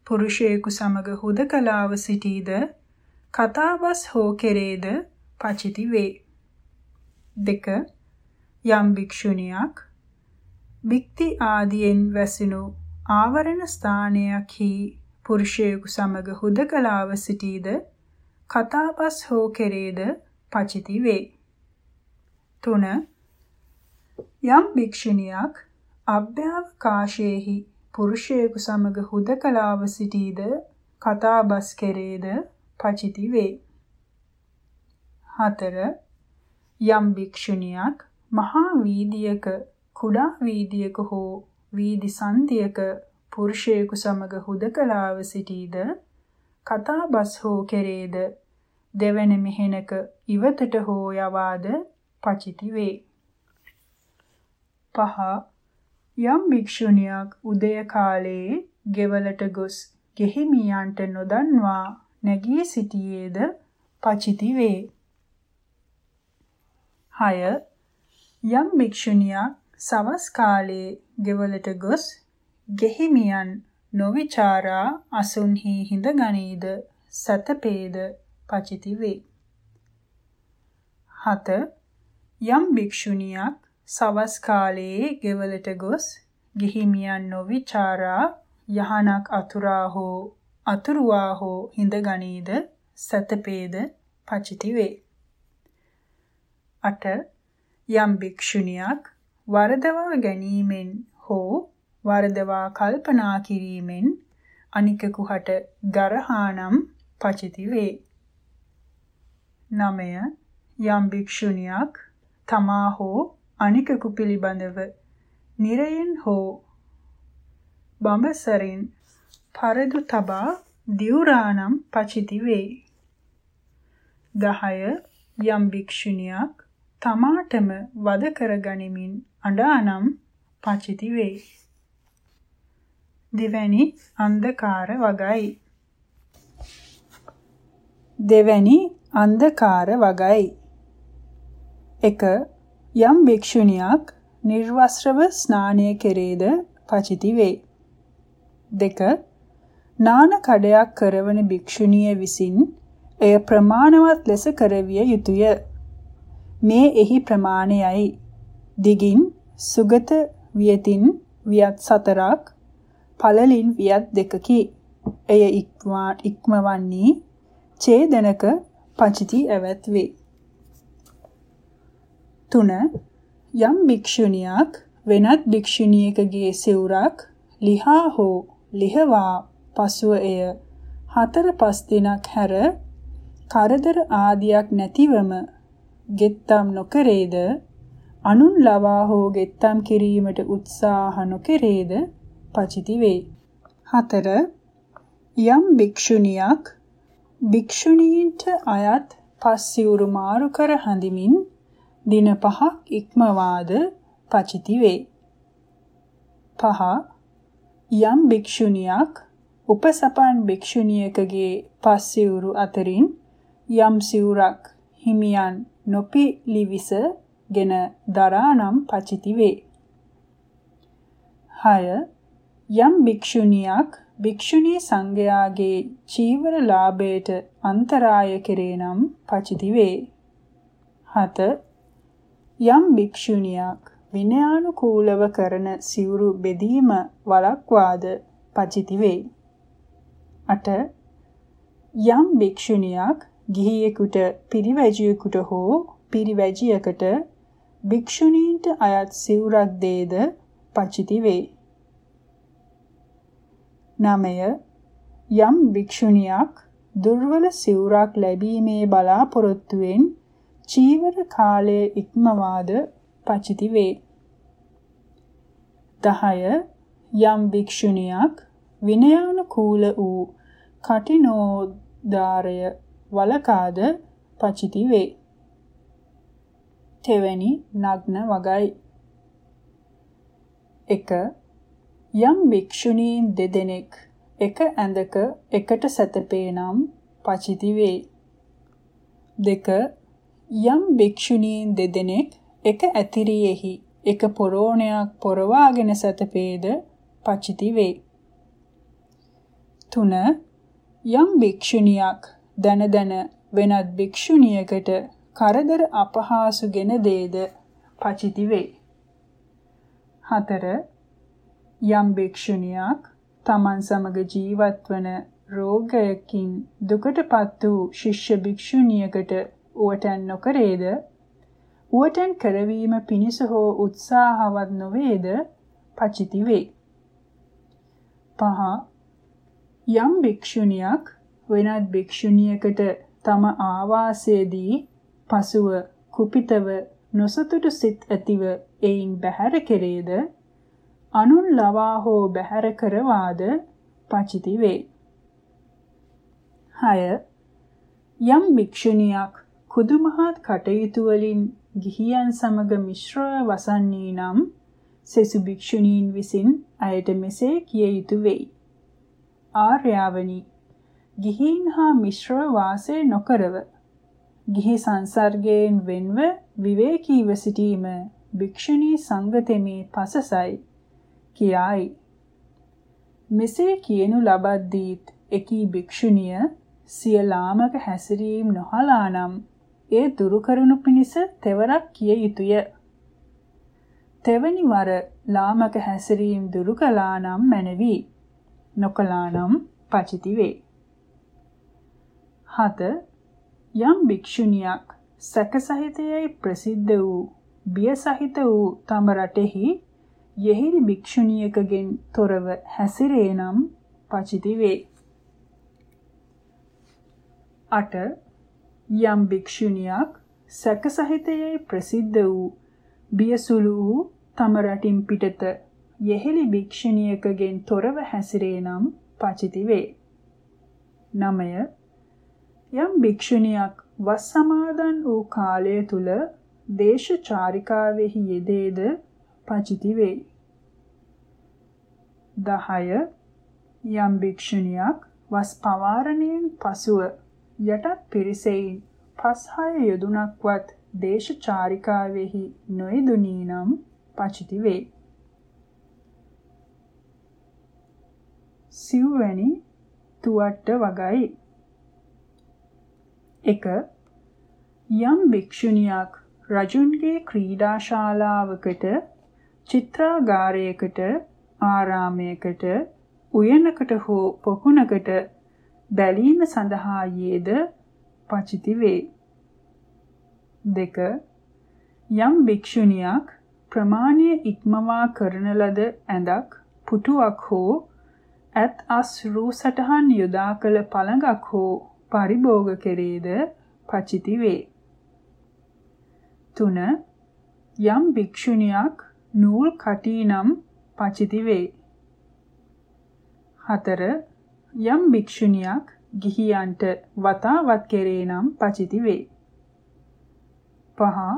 පුරුෂයෙකු සමග හුදකලාව සිටීද කතාබස් හෝ කෙරේද පචිති වේ. 2. යම් භික්ෂුණියක් බික්ති ආදියෙන් වැසිනු ආවරණ ස්ථානයක්හි පුරුෂයෙකු සමග හුදකලාව සිටීද කතාබස් හෝ කෙරේද පචිති වේ. 3. යම් භික්ෂුණියක් අභ්‍යවකාශයේහි පුරුෂයෙකු සමග හුදකලාව සිටීද කතාබස් කෙරේද පචිති වේ. 4. යම් භික්ෂුණියක් මහා වීදියක කුඩා වීදියක හෝ වීදි සන්ධියක පුරුෂයෙකු සමග හුදකලාව සිටීද කතාබස් හෝ කෙරේද දෙවන මෙහෙණක ඉවතට හෝ යවාද පචිති වේ. පහ යම් භික්ෂුණියක් උදය කාලයේ ගෙවලට ගොස් ගෙහිමියන්ට නොදන්වා නැගී සිටියේද පචිති වේ. 6 යම් භික්ෂුණියක් සවස් කාලයේ ගෙවලට ගොස් ගෙහිමියන් නොවිචාරා අසුන්හි හිඳගනීද සතපේද පචිති වේ. 7. යම් භික්ෂුණියක් සවස් කාලයේ ගෙවලට ගොස් ගෙහිමියන් නොවිචාරා යහනක් අතුරා හෝ අතුරුවා හෝ හිඳගනීද සතපේද පචිති වේ. 8. යම් භික්ෂුණියක් වරදවා ගැනීමෙන් හෝ වරදවා කල්පනා කිරීමෙන් අනිකෙකු හට ගරහානම් පචිති වේ. 9. යම් භික්ෂුණියක් තමා හෝ අනිකෙකු පිළිබඳව නිරයෙන් හෝ බඹසරින් පරදු තබා දිවුරානම් පචිති වේ. 10. යම් භික්ෂුණියක් තමාටම වද කර ගනිමින් අඬානම් පචිති වේ. දෙවැනි අන්ධකාර වගයි. දෙවැනි අන්ධකාර වගයි. 1. යම් භික්ෂුණියක් නිර්වස්ත්‍රව ස්නානය කෙරේද පචිති වේ. 2. නාන කඩයක් කරවන භික්ෂුණිය විසින් එය ප්‍රමාණවත් ලෙස කරවිය යුතුය. මේ එහි ප්‍රමාණයයි. දිගින් සුගත වියතින් වියත් සතරක් පළලින් වියත් දෙකකි. එය ඉක්මවන්නේ ඡේදනක පචිති ඇවැත් වේ. 3. යම් භික්ෂුණියක් වෙනත් භික්ෂුණියකගේ සිවුරක් ලිහා හෝ ලිහවා පසුව එය හතර පස් දිනක් හැර කරදර ආදියක් නැතිවම ගෙත්තම් නොකරේද අනුන් ලවා හෝ ගෙත්තම් කිරීමට උත්සාහ නොකරේද පචිති වේ. 4. යම් භික්ෂුණියක් භික්ෂුණීන්ට අයත් පස් සිවුරු මාරු කර හඳිමින් දින පහක් ඉක්මවාද පචිති වේ. 5. යම් භික්ෂුණියක් උපසපන් භික්ෂුණියකගේ පස් සිවුරු අතරින් යම් සිවුරක් හිමියන් නොපිලිවිසගෙන දරානම් පචිති වේ. 6. යම් භික්ෂුණියක් භික්ෂුණී සංඝයාගේ චීවර ලාභයට අන්තරාය කෙරේ නම් පචිති වේ. 7. යම් භික්ෂුණියක් විනයානුකූලව කරන සිවුරු බෙදීම වළක්වාද පචිති වේ. 8. යම් භික්ෂුණියක් ගිහියෙකුට පිරිවැජියෙකුට හෝ පිරිවැජියකට භික්ෂුණීන්ට අයත් සිවුරක් දේද පචිති වේ. 9. යම් භික්ෂුණියක් දුර්වල සිවුරක් ලැබීමේ බලාපොරොත්තුවෙන් චීවර කාලය ඉක්මවාද පචිති වේ. 10. යම් භික්ෂුණියක් විනයානුකූල වූ කටිනෝදාරය වලකාද පචිති වේ. තෙවැනි නග්න වගයි. 1. යම් භික්ෂුණීන් දෙදෙනෙක් එක ඇඳක එකට සැතපේ නම් පචිති වේ. 2. යම් භික්ෂුණීන් දෙදෙනෙක් එක ඇතිරියෙහි එක පොරෝණයක් පොරවාගෙන සැතපේද පචිති වේ. 3. යම් භික්ෂුණියක් දන දන වෙනත් භික්ෂුණියකට කරදර අපහාසුගෙන දේද පචිති වේ. 4. යම් භික්ෂුණියක් තමන් සමග ජීවත් වන රෝගයකින් දුකටපත් වූ ශිෂ්‍ය භික්ෂුණියකට උවටන් නොකරේද උවටන් කරවීම පිණිස හෝ උත්සාහවත් නොවේද පචිති වේ. 5. යම් භික්ෂුණියක් වෙනත් භික්ෂුණියකට තම ආවාසයේදී පසුව කුපිතව නොසතුටු සිත් ඇතිව එයින් බැහැර කෙරේද අනුන් ලවා හෝ බැහැර කරවාද පචිති වේ. 6. යම් භික්ෂුණියක් කුදුමහත් කටයුතු වලින් ගිහියන් සමග මිශ්‍රව වසන්නේ නම් සෙසු භික්ෂුණීන් විසින් අයට මෙසේ කිය යුතු වෙයි. ආර්යාවනි ගිහීන් හා මිශ්‍රව වාසය නොකරව ගිහි සංසර්ගයෙන් වෙන්ව විවේකීව සිටීම භික්ෂුණී සංගතෙමේ පසසයි කියායි මෙසේ කියනු ලබද්දීත් එකී භික්ෂුණිය සිය ලාමක හැසිරීම නොහලා නම් ඒ දුරු කරුණු පිණිස තෙවරක් කිය යුතුය. තෙවැනි වර ලාමක හැසිරීම දුරු කළා නම් මැනවි. නොකළා නම් පචිති වේ. 7. යම් භික්ෂුණියක් සැකසහිතයයි ප්‍රසිද්ධ වූ බිය සහිත වූ තම රටෙහි යෙහිරි භික්ෂුණියකගෙන් තොරව හැසිරේ නම් පචිති වේ. 8. යම් භික්ෂුණියක් සැකසහිතයයි ප්‍රසිද්ධ වූ බියසුළු වූ තම රටින් පිටත යෙහිලි භික්ෂුණියකගෙන් තොරව හැසිරේ නම් පචිති වේ. 9. යම් භික්ෂුණියක් වස් සමාදන් වූ කාලය තුල දේශ චාරිකාවෙහි යෙදේද පචිති වෙයි. 10 යම් භික්ෂුණියක් වස් පවාරණයෙන් පසුව යටත් පිරිසෙයින් පස්හය යොදුනක්වත් දේශ චාරිකාවෙහි නොයදුනී නම් පචිති වේ. සිව්වැනි තුවට්ට වගයි. 1 යම් භික්ෂුණියක් රජුන්ගේ ක්‍රීඩා ශාලාවකට චිත්‍රාගාරයකට ආරාමයකට උයනකට හෝ පොකුණකට බැලීම සඳහා යේද පචිති වේ. දෙක යම් භික්ෂුණියක් ප්‍රමාණය ඉක්මවා කරන ලද ඇඳක් පුටුවක් හෝ ඇත් අස් රූ සටහන් යොදා කළ පළඟක් හෝ පරිභෝග කෙරේද පචිති වේ. 3 යම් භික්ෂුණියක් නූල් කටී නම් පචිති වේ. 4 යම් භික්ෂුණියක් ගිහියන්ට වතාවත් කෙරේ නම් පචිති වේ. 5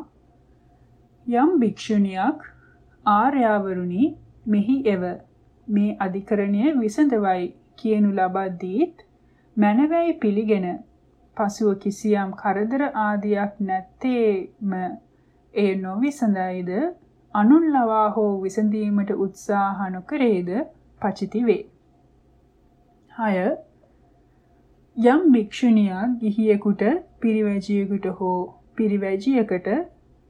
යම් භික්ෂුණියක් ආර්යවරුනි මෙහි එව මේ අධිකරණය විසඳවයි කියනු ලබද්දීත් මනවැයි පිළිගෙන පසුව කිසියම් කරදර ආදියක් නැත්තේම එය නොවිසඳයිද අනුන් ලවා හෝ විසඳීමට උත්සාහ නොකරේද පචිති වේ. 6 යම් භික්ෂුණියක් ගිහියෙකුට පිරිවැජියෙකුට හෝ පිරිවැජියකට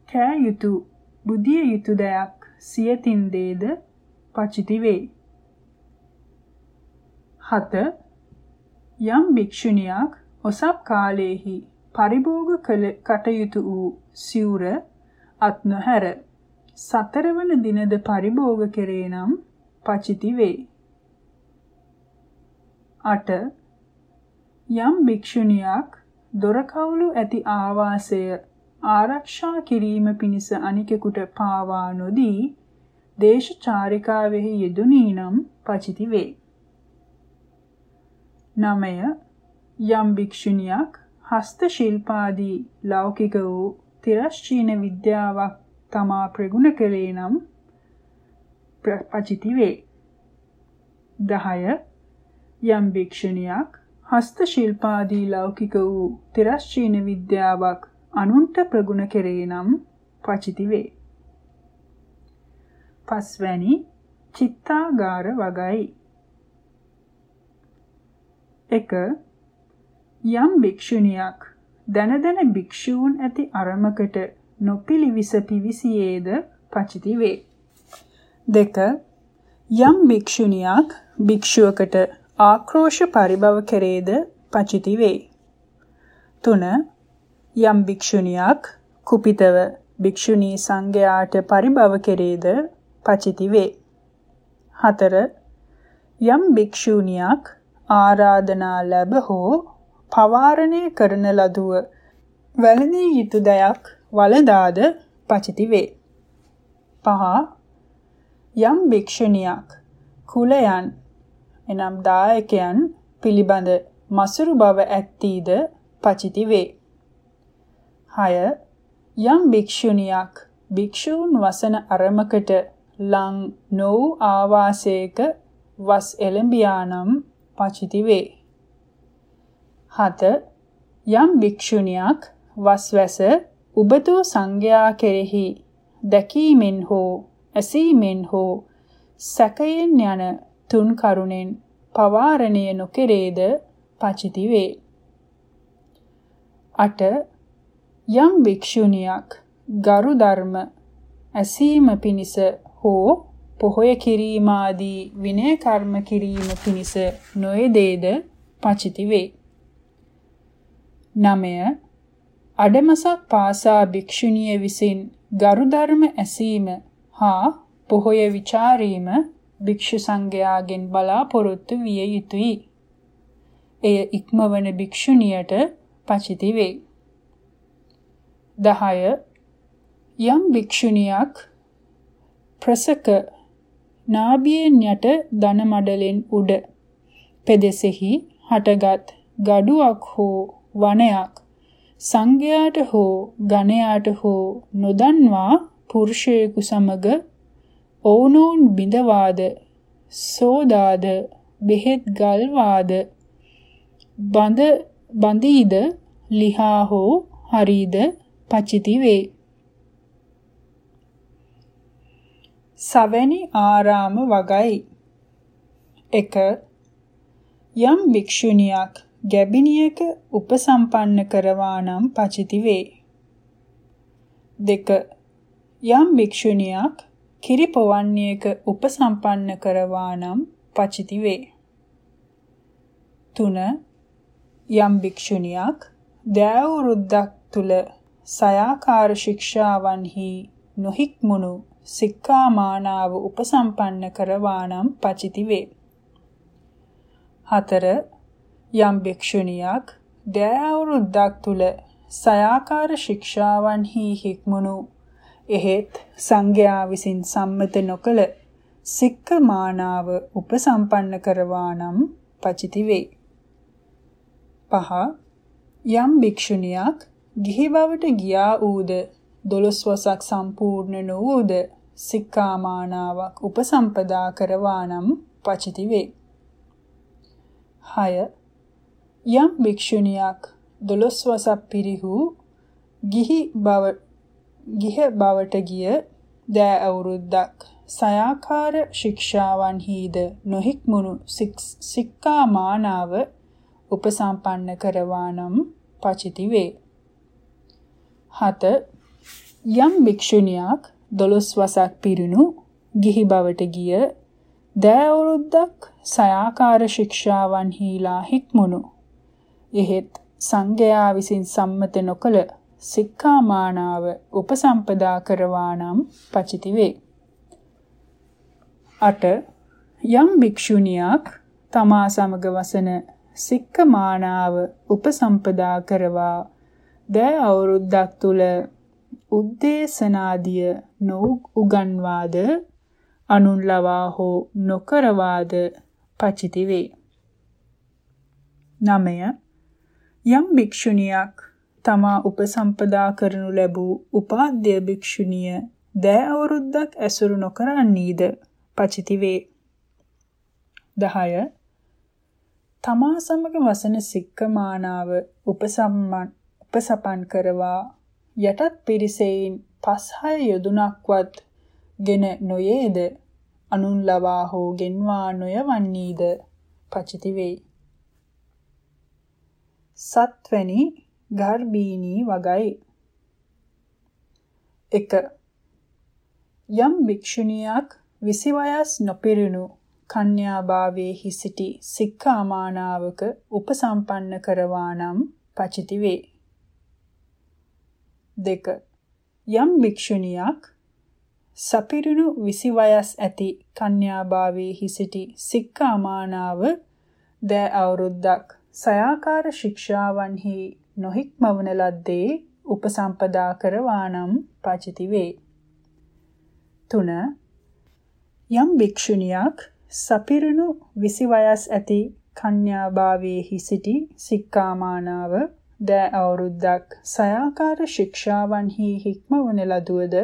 කෑ යුතු බුදිය යුතු දයක් සියතින් දේද පචිති වේ. 7 යම් භික්ෂුණියක් ඔසප් කාලයේහි පරිභෝග කළ කටයුතු වූ සිවුර අත් නොහැර සතරවන දිනද පරිභෝග කෙරේ නම් පචිති වේ. 8 යම් භික්ෂුණියක් දොරකවුළු ඇති ආවාසය ආරක්ෂා කිරීම පිණිස අනිකෙකුට පාවා නොදී දේශ චාරිකාවෙහි යෙදුණී නම් පචිති වේ. 9 යම් භික්ෂුණියක් හස්ත ශිල්පාදී ලෞකික වූ තිරශ්චීන විද්‍යාවක් තමා ප්‍රගුණ කළේ නම් පචිති වේ. 10 යම් භික්ෂුණියක් හස්ත ශිල්පාදී ලෞකික වූ තිරශ්චීන විද්‍යාවක් අනුන්ට ප්‍රගුණ කෙරේ නම් පචිති වේ. පස්වැනි චිත්තාගාර වගයි. 1 යම් භික්ෂුණියක් දන දන භික්ෂූන් ඇති අරමකට නොපිලිවිස පිවිසියේද පචිති වේ. 2 යම් භික්ෂුණියක් භික්ෂුවකට ආක්‍රෝෂ පරිභව කෙරේද පචිති වේ. 3 යම් භික්ෂුණියක් කුපිතව භික්ෂුණී සංඝයාට පරිභව කෙරේද පචිති වේ. 4 යම් භික්ෂුණියක් ආරාධනා ලැබ හෝ පවාරණය කරන ලදුව වැළඳී යුතු දයක් වළඳාද පචිති වේ. පහ යම් භික්ෂුණියක් කුලයන් එනම් දායකයන් පිළිබඳ මසුරු බව ඇත්තීද පචිති වේ. 6 යම් භික්ෂුණියක් භික්ෂූන් වසන අරමකට ලං නො ආවාසයක වස් එළඹියානම් පචිති වේ. 7 යම් භික්ෂුණියක් වස්වැස උබතෝ සංඝයා කෙරෙහි දැකීමෙන් හෝ ඇසීමෙන් හෝ සැකයෙන් යන තුන් කරුණෙන් පවාරණය නොකරේද පචිති වේ. 8 යම් භික්ෂුණියක් ගරු ධර්ම ඇසීම පිණිස හෝ පොහොය කිරීම ආදී විනය කර්ම කිරීම පිණිස නොයදේද පචිති වේ. 9. අඩමසක් පාසා භික්ෂුණිය විසින් ගරු ධර්ම ඇසීම හා පොහොය ਵਿਚාරීම භික්ෂු සංඝයාගෙන් බලාපොරොත්තු විය යුතුය. එය ඉක්මවන භික්ෂුණියට පචිති වේ. 10. යම් භික්ෂුණියක් ප්‍රසක නාභියෙන් යට දන මඩලෙන් උඩ. පෙදෙසෙහි හටගත් gaduwak හෝ වනයක් සංඝයාට හෝ ගණයාට හෝ නොදන්වා පුරුෂයෙකු සමග ඔවුනොවුන් බිඳවාද සෝදාද බෙහෙත් ගල්වාද බඳ බඳීද ලිහා හෝ හරිද පචිති වේ. සවැනි ආරාම වගයි 1 යම් භික්ෂුණියක් ගැබිනියක උපසම්පන්න කරවා නම් පචිති වේ. දෙක යම් භික්ෂුණියක් කිරි පොවන්නේක උපසම්පන්න කරවා නම් පචිති වේ. 3. යම් භික්ෂුණියක් දෑවුරුද්දක් තුල සයාකාර ශික්ෂාවන්හි නොහික්මුණු සික්ඛාමානාව උපසම්පන්න කරවා නම් පචිති වේ. 4. යම් භික්ෂුණියක් දෑවුරුද්දක් තුල සයාකාර ශික්ෂාවන්හි හික්මුණු එහෙත් සංඝයා විසින් සම්මත නොකළ සික්කමානාව උපසම්පන්න කරවා නම් පචිති වේ. පහ යම් භික්ෂුණියක් ගිහි බවට ගියා ඌද දොළොස් වසක් සම්පූර්ණ නොවූද සික්කාමානාවක් උපසම්පදා කරවා නම් පචිති වේ. 6 යම් භික්ෂුණියක් දොළොස් වසක් පිරිහු ගිහි බව ගිහ බවට ගිය දෑ අවුරුද්දක් සයාකාර ශික්ෂාවන්හිද නොහික්මුණු සික්ඛා මානාව උපසම්පන්න කරවා නම් පචිති වේ. 7 යම් භික්ෂුණියක් 12 වසක් පිරුණු ගිහි බවට ගිය දෑ අවුරුද්දක් සයාකාර ශික්ෂාවන්හිලා හික්මුණු එහෙත් සංඝයා විසින් සම්මත නොකළ සික්ඛාමානාව උපසම්පදා කරවා නම් පචිති වේ. 8 යම් භික්ෂුණියක් තමා සමග වසන සික්ඛමානාව උපසම්පදා කරවා දෑ අවුරුද්දක් තුල උද්දේශනාදිය නොඋගන්වාද අනුන් ලවා හෝ නොකරවාද පචිති වේ. 9 යම් භික්ෂුණියක් තමා උපසම්පදා කරනු ලැබූ උපාද්‍ය භික්ෂුණිය දෑ අවුරුද්දක් ඇසුරු නොකරන්නීද පචිති වේ 10 තමා සමග වසන සික්කමානාව උපසම්මන් උපසපන් කරවා යටත් පිරිසෙයින් පස් හය යොදුනක්වත් ගෙන නොයේද අනුන් ලවා හෝ ගෙන්වා නොයවන්නීද පචිති වේ සත්වැනි ගර්භීනී වගයි. 1. යම් භික්ෂුණියක් විසි වයස් නොපිරුණු කන්‍යාභාවයේ සිටි සික්ඛාමානාවක උපසම්පන්න කරවා නම් පචිති වේ. 2. යම් භික්ෂුණියක් සපිරුණු විසි වයස් ඇති කන්‍යාභාවයේ සිටි සික්ඛාමානාව දෑ අවුරුද්දක් සයාකාර ශික්ෂාවන්හි නොහික්මවන ලද්දේ උපසම්පදා කරවානම් පචිති වේ. 3. යම් භික්ෂුණියක් සපිරුණු 20 වයස් ඇති කන්‍යාභාවයේ සිටි සික්කාමානාව දෑ අවුරුද්දක් සයාකාර ශික්ෂාවන්හි හික්මවන ලදුවද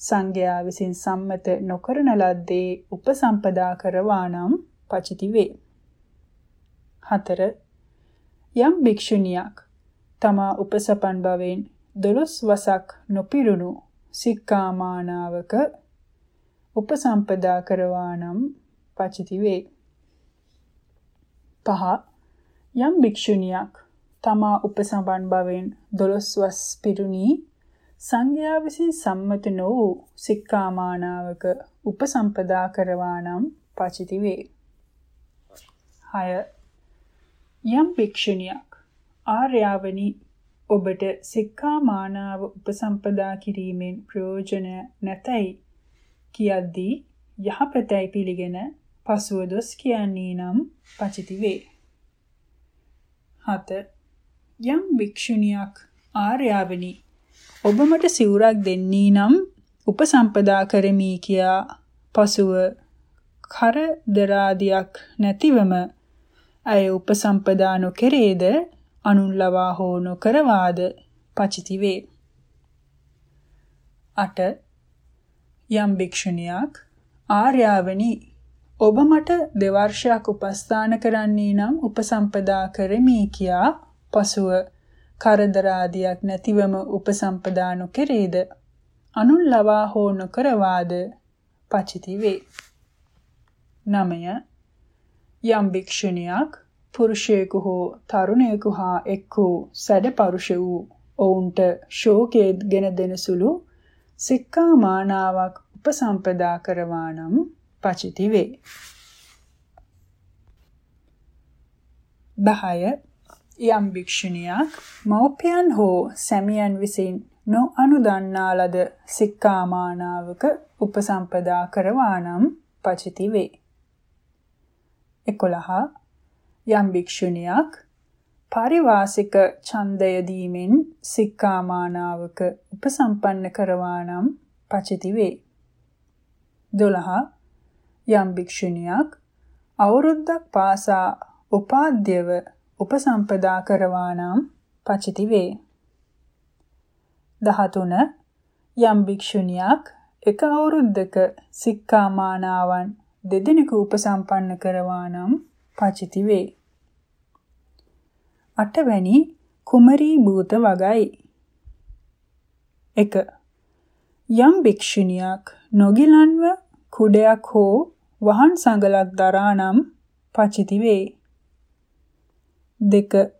සංඝයා විසින් සම්මත නොකරන ලද්දේ උපසම්පදා කරවානම් පචිති වේ. 4. යම් භික්ෂුණියක් තමා උපසපන් බවෙන් දොළොස් වසක් නොපිරුණු සික්කාමානාවක උපසම්පදා කරවා නම් පචිති වේ. පහ යම් භික්ෂුණියක් තමා උපසම්පන් බවෙන් දොළොස් වස් පිරුණී සංඝයා විසින් සම්මත නො වූ සික්කාමානාවක උපසම්පදා කරවා නම් පචිති වේ. 6 යම් භික්ෂුණියක් ආර්යාවනි ඔබට සික්ඛා මානාව උපසම්පදා කිරීමෙන් ප්‍රයෝජන නැතයි කියද්දී යහපතයි පිළිගෙන පසුව දොස් කියන්නේ නම් පචිති වේ. 7. යම් භික්ෂුණියක් ආර්යාවනි ඔබ මට සිවුරක් දෙන්නී නම් උපසම්පදා කරමි කියා පසුව කරදරාදියක් නැතිවම අය උපසම්පදා නොකරේද අනුන් ලවා හෝ නොකරවාද පචිති වේ. 8 යම් භික්ෂුණියක් ආර්යාවනි ඔබ මට දෙවර්ෂයක් උපස්ථාන කරන්නේ නම් උපසම්පදා කරමි කියා පසුව කරදර ආදියක් නැතිවම උපසම්පදා නොකරේද අනුන් ලවා හෝ නොකරවාද පචිති වේ. 9 යම් භික්ෂුණියක් පුරුෂයෙකු හෝ තරුණයෙකු හා එක් වූ සැඩ පරුෂ වූ ඔවුන්ට ශෝකයේ ගෙන දෙනසුළු සික්ඛා මානාවක් උපසම්පදා කරවා නම් පචිති වේ. 10 යම් භික්ෂුණියක් මෞපියන් හෝ සැමියන් විසින් නොඅනුදන්නා ලද සික්ඛාමානාවක උපසම්පදා කරවා නම් පචිති වේ. 11 යම් භික්ෂුණියක් පාරිවාසික ඡන්දය දීමෙන් සික්ඛාමානාවක උපසම්පන්න කරවා නම් පචිති වේ. 12 යම් භික්ෂුණියක් අවුරුද්දක් පාසා උපාද්‍යව උපසම්පදා කරවා නම් පචිති වේ. 13 යම් භික්ෂුණියක් එක අවුරුද්දක සික්ඛාමානාවන් දෙදෙනෙකු උපසම්පන්න කරවා නම් පචිති වේ. අටවැනි කුමරී භූත වගයි. 1. යම් භික්ෂුණියක් නොගිලන්ව කුඩයක් හෝ වහන් සඟලක් දරා නම් පචිති වේ. 2.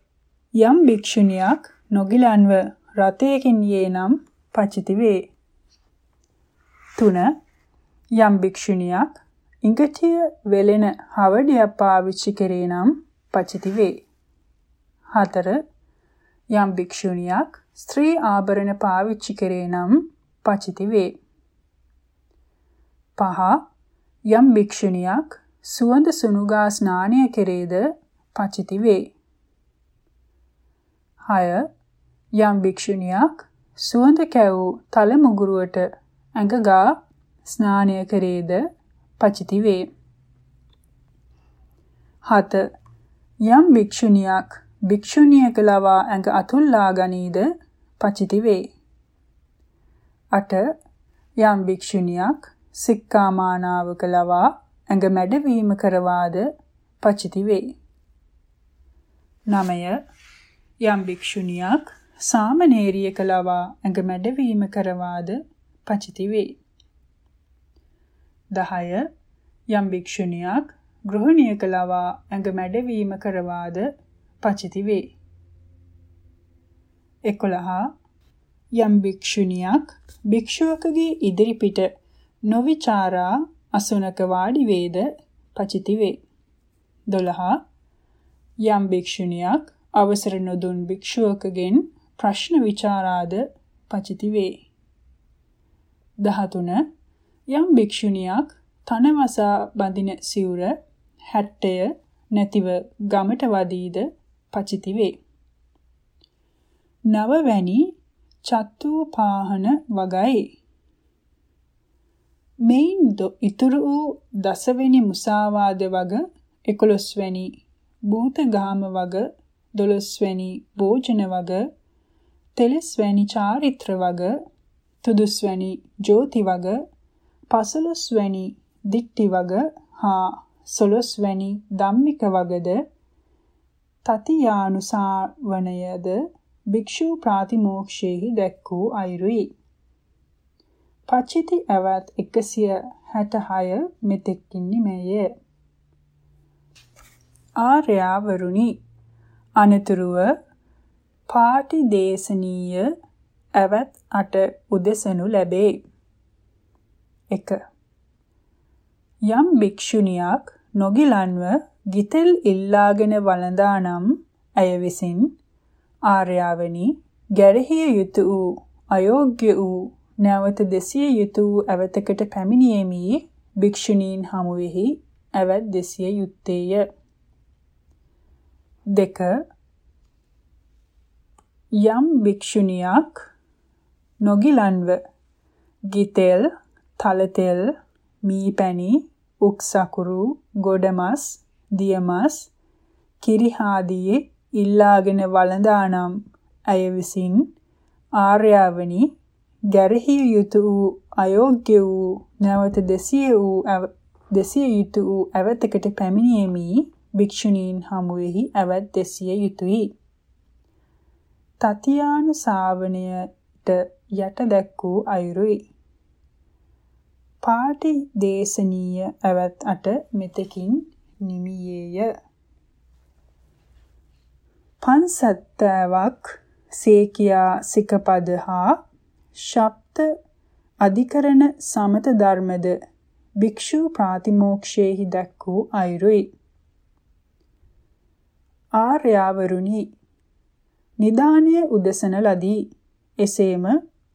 යම් භික්ෂුණියක් නොගිලන්ව රථයකින් යේ නම් පචිති වේ. 3. යම් භික්ෂුණියක් ඉඟටිය වෙලෙන හවඩියක් පාවිච්චි කරේ නම් පචිති වේ. 4. යම් භික්ෂුණියක් ස්ත්‍රී ආභරණ පාවිච්චි කරේ නම් පචිති වේ. 5. යම් භික්ෂුණියක් සුවඳ සුනුගා ස්නානය කෙරේද පචිති වේ. 6. යම් භික්ෂුණියක් සුවඳ කැවූ තල මුගුරුවට ඇඟගා ස්නානය කරේද පචිති වේ. 7. යම් භික්ෂුණියක් භික්ෂුණියක ලවා ඇඟ අතුල්ලා ගනීද පචිති වේ. 8. යම් භික්ෂුණියක් සික්ඛාමානාවක ලවා ඇඟ මැඩවීම කරවාද පචිති වේ. 9. යම් භික්ෂුණියක් සාමනේරියක ලවා ඇඟ මැඩවීම කරවාද පචිති වේ. 10. යම් භික්ෂුණියක් ගෘහණියක ලවා ඇඟ මැඩවීම කරවාද පචිති වේ. 11. යම් භික්ෂුණියක් භික්ෂුවකගේ ඉදිරිපිට නොවිචාරා අසුනක වාඩි වේද පචිති වේ. 12. යම් භික්ෂුණියක් අවසර නොදුන් භික්ෂුවකගෙන් ප්‍රශ්න විචාරාද පචිති වේ. 13. යම් භික්ෂුණියක් තනවසා බඳින සිවුර හැට්ටය නැතිව ගමට වදීද පචිති වේ. නවවැනි චත්තුපාහන වගයි. මෙයින් ඉතුරු වූ දසවෙනි මුසාවාද වග 11 වැනි භූතගාම වග 12 වැනි භෝජන වග තෙලස් වැනි චාරිත්‍ර වග තුදුස් වැනි ජෝති වග පසළොස් වැනි දික්ටි වග හා සොළොස් වැනි ධම්මික වගද තතියානුසාවණයද භික්ෂු ප්‍රාතිමෝක්ෂයේහි දැක්වූ අයුරුයි. පච්චිති අවත් 166 මෙතෙක්ින් නිමේය. ආර්යවරුනි අනතුරුව පාටි දේශනීය ඇවත් අට උදෙසනු ලැබේ. 1. යම් භික්ෂුණියක් නොගිලන්ව ගිතෙල් ඉල්ලාගෙන වළඳා නම් ඇය විසින් ආර්යාවනි ගැරහිය යුතු වූ අයෝග්‍ය වූ නැවත දෙසිය යුතු වූ ඇවතකට පැමිණීමේ භික්ෂුණීන් හමුවෙහි ඇවත් දෙසිය යුත්තේය. දෙක යම් භික්ෂුණියක් නොගිලන්ව ගිතෙල්, තලතෙල්, මීපැණි, උක්සකුරු, ගොඩමස්, දියමස්, කිරි ආදී ඉල්ලාගෙන වළඳානම් ඇය විසින් ආර්යවනි ගැරහිය යුතු වූ අයෝග්‍ය වූ නැවත දෙසිය වූ දෙසිය යුතු වූ ඇවතකට පැමිණීමේ භික්ෂුණීන් හමුවෙහි ඇවත් දෙසිය යුතුය. තතියාන ශාවණයට යට දැක් වූ අයුරුයි. පාටි දේශනීය ඇවත් අට මෙතකින් නිමියේය. පන්සත්තවක් සේකියා සිකපද හා ශබ්ද අධිකරණ සමත ධර්මද භික්ෂු ප්‍රාතිමෝක්ෂයේහි දැක් වූ අයුරුයි. ආර්යවරුනි නිදානය උදසන ලදී. එසේම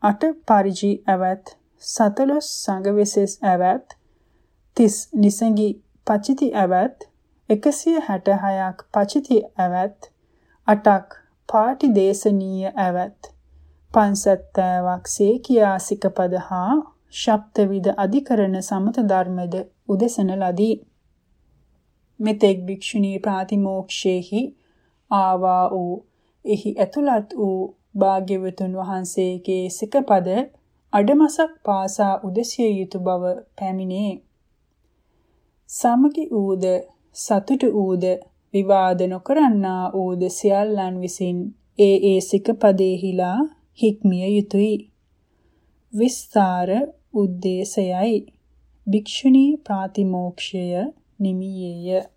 අට පරිජි ඇවත් සතලොස් සංගවෙසෙස් ඇවත් තිස් නිසඟි පචිති ඇවත් 166ක් පචිති ඇවත් අටක් පාටි දේශනීය ඇවත් පන්සත්තෑවක් සේකියා සිකපද හා ශබ්දවිද අධිකරණ සමත ධර්මද උදෙසන ලදී මෙතෙක් භික්ෂුණී ප්‍රාතිමෝක්ෂේහි ආවා වූ එහි ඇතුළත් වූ භාග්‍යවතුන් වහන්සේගේ සිකපද අඩමසක් පාසා උදසිය යුතු බව පැමිණේ සමගි ඌද සතුටු ඌද විවාද නොකරන්නා වූද සියල්ලන් විසින් ඒ ඒ සිකපදේහිලා හික්මිය යුතුය. විස්තර උද්දේශයයි භික්ෂුණී ප්‍රාතිමෝක්ෂය නිමියේය